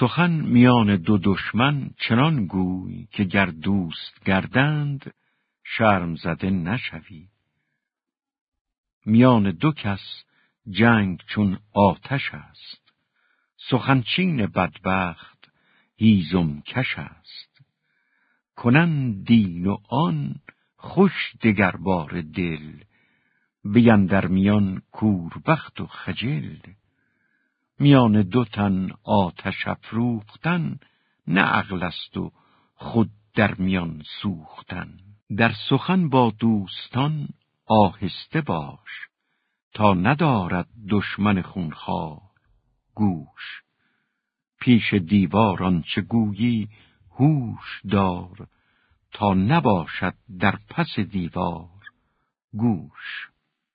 سخن میان دو دشمن چنان گوی که گر دوست گردند شرم زده نشوی. میان دو کس جنگ چون آتش است. سخنچین بدبخت هیزم کش است. کنن دین و آن خوش دگربار دل بیان در میان کوربخت و خجل. میان دو تن آتش افروختن نه عقل است و خود در میان سوختن. در سخن با دوستان آهسته باش تا ندارد دشمن خونخوار گوش. پیش دیواران چه گویی هوش دار تا نباشد در پس دیوار گوش.